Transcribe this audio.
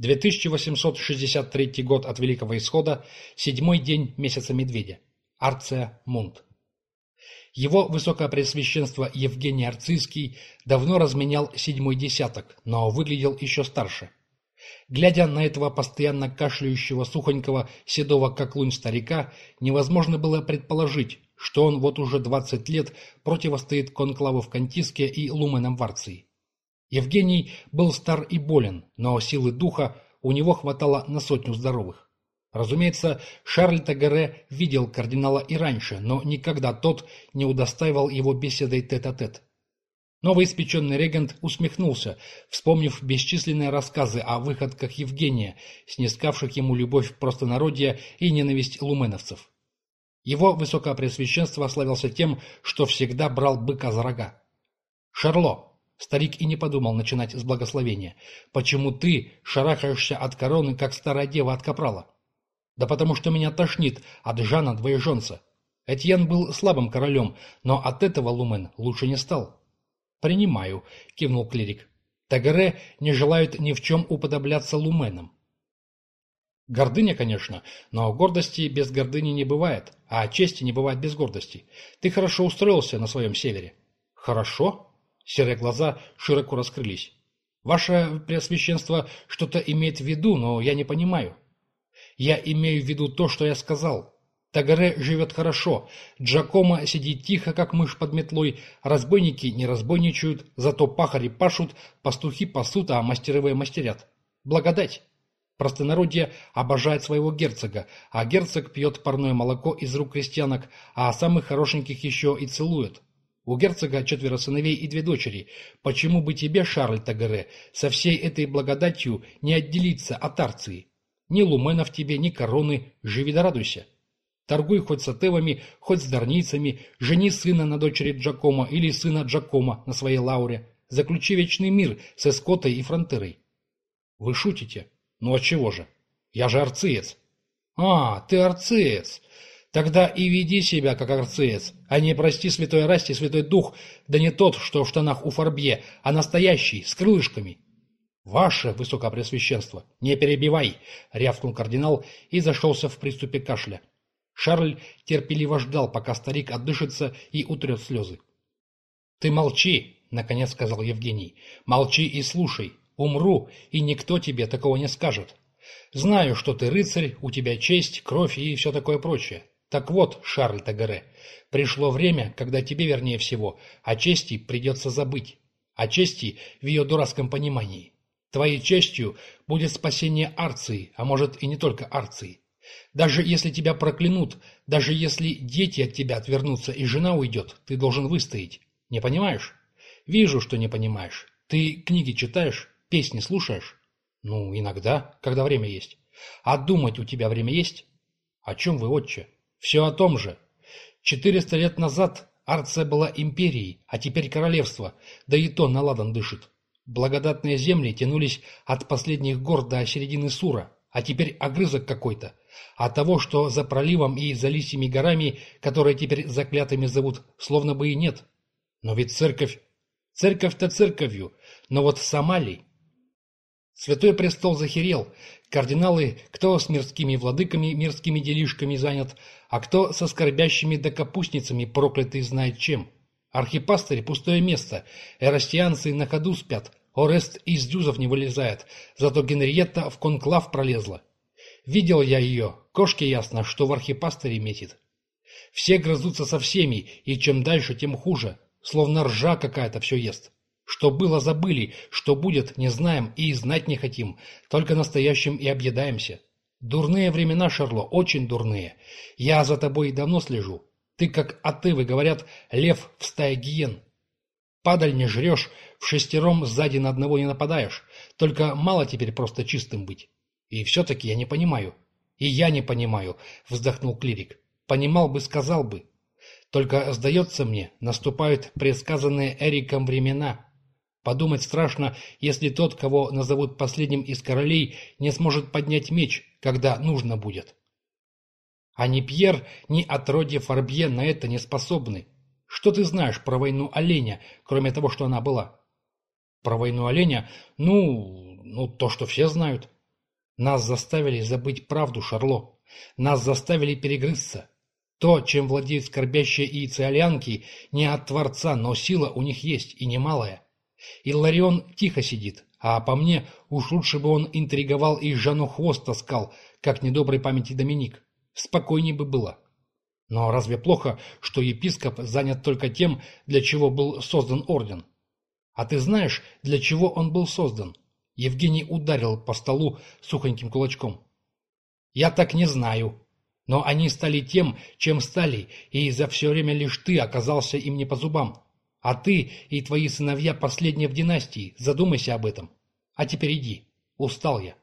2863 год от Великого Исхода, седьмой день месяца Медведя. Арция Мунт. Его Высокопреосвященство Евгений Арцийский давно разменял седьмой десяток, но выглядел еще старше. Глядя на этого постоянно кашляющего, сухонького, седого как лунь старика, невозможно было предположить, что он вот уже двадцать лет противостоит конклаву в Кантиске и Луменам в Арции. Евгений был стар и болен, но силы духа у него хватало на сотню здоровых. Разумеется, Шарль Тагере видел кардинала и раньше, но никогда тот не удостаивал его беседой тет-а-тет. -тет. Новоиспеченный регент усмехнулся, вспомнив бесчисленные рассказы о выходках Евгения, снискавших ему любовь простонародья и ненависть луменовцев. Его высокопреосвященство славился тем, что всегда брал быка за рога. «Шарло, Старик и не подумал начинать с благословения. «Почему ты шарахаешься от короны, как старая дева от капрала?» «Да потому что меня тошнит от Жана двоеженца. Этьен был слабым королем, но от этого Лумен лучше не стал». «Принимаю», — кивнул клирик. «Тагаре не желают ни в чем уподобляться Луменам». Гордыня, конечно, но гордости без гордыни не бывает, а чести не бывает без гордости. Ты хорошо устроился на своем севере. Хорошо? Серые глаза широко раскрылись. «Ваше Преосвященство что-то имеет в виду, но я не понимаю». «Я имею в виду то, что я сказал. Тагаре живет хорошо, Джакомо сидит тихо, как мышь под метлой, разбойники не разбойничают, зато пахари пашут, пастухи пасут, а мастеровые мастерят. Благодать!» Простонародье обожает своего герцога, а герцог пьет парное молоко из рук крестьянок, а самых хорошеньких еще и целует. У герцога четверо сыновей и две дочери. Почему бы тебе, Шарль Тагере, со всей этой благодатью не отделиться от Арции? Ни луменов тебе, ни короны, живи да радуйся. Торгуй хоть с атевами, хоть с дарницами, жени сына на дочери Джакома или сына Джакома на своей лауре, заключи вечный мир с Эскотой и Фронтерой. Вы шутите? Ну а чего же? Я же арциец. А, ты арциец. Тогда и веди себя, как арцеец, а не, прости, святой Расти, святой дух, да не тот, что в штанах у Фарбье, а настоящий, с крылышками. «Ваше Высокопреосвященство, не перебивай!» — рявкнул кардинал и зашелся в приступе кашля. Шарль терпеливо ждал, пока старик отдышится и утрет слезы. «Ты молчи!» — наконец сказал Евгений. «Молчи и слушай. Умру, и никто тебе такого не скажет. Знаю, что ты рыцарь, у тебя честь, кровь и все такое прочее. Так вот, Шарль Тагаре, пришло время, когда тебе, вернее всего, о чести придется забыть. О чести в ее дурацком понимании. Твоей честью будет спасение Арции, а может и не только Арции. Даже если тебя проклянут, даже если дети от тебя отвернутся и жена уйдет, ты должен выстоять. Не понимаешь? Вижу, что не понимаешь. Ты книги читаешь, песни слушаешь? Ну, иногда, когда время есть. А думать у тебя время есть? О чем вы, отче? Все о том же. Четыреста лет назад Арция была империей, а теперь королевство, да и то наладан дышит. Благодатные земли тянулись от последних гор до середины Сура, а теперь огрызок какой-то. А того, что за проливом и за лисьими горами, которые теперь заклятыми зовут, словно бы и нет. Но ведь церковь... Церковь-то церковью, но вот сама ли? Святой престол захерел, кардиналы, кто с мирскими владыками, мирскими делишками занят, а кто со скорбящими да капустницами, проклятый знает чем. Архипастырь – пустое место, эрастианцы на ходу спят, Орест из дюзов не вылезает, зато Генриетта в конклав пролезла. Видел я ее, кошке ясно, что в архипастыре метит. Все грызутся со всеми, и чем дальше, тем хуже, словно ржа какая-то все ест. Что было, забыли, что будет, не знаем и знать не хотим, только настоящим и объедаемся. Дурные времена, Шарло, очень дурные. Я за тобой давно слежу. Ты, как атывы, говорят, лев в стае гиен. Падаль не жрешь, в шестером сзади на одного не нападаешь. Только мало теперь просто чистым быть. И все-таки я не понимаю. И я не понимаю, вздохнул клирик. Понимал бы, сказал бы. Только, сдается мне, наступают предсказанные Эриком времена. Подумать страшно, если тот, кого назовут последним из королей, не сможет поднять меч, когда нужно будет. А ни Пьер, ни отродье Фарбье на это не способны. Что ты знаешь про войну оленя, кроме того, что она была? Про войну оленя? Ну, ну то, что все знают. Нас заставили забыть правду, Шарло. Нас заставили перегрызться. То, чем владеют скорбящие яйцеолянки, не от Творца, но сила у них есть, и немалая. Илларион тихо сидит, а по мне уж лучше бы он интриговал и Жанну хвост таскал, как недоброй памяти Доминик. Спокойней бы было. Но разве плохо, что епископ занят только тем, для чего был создан орден? А ты знаешь, для чего он был создан? Евгений ударил по столу сухоньким кулачком. «Я так не знаю. Но они стали тем, чем стали, и за все время лишь ты оказался им не по зубам. А ты и твои сыновья последние в династии, задумайся об этом. А теперь иди. Устал я».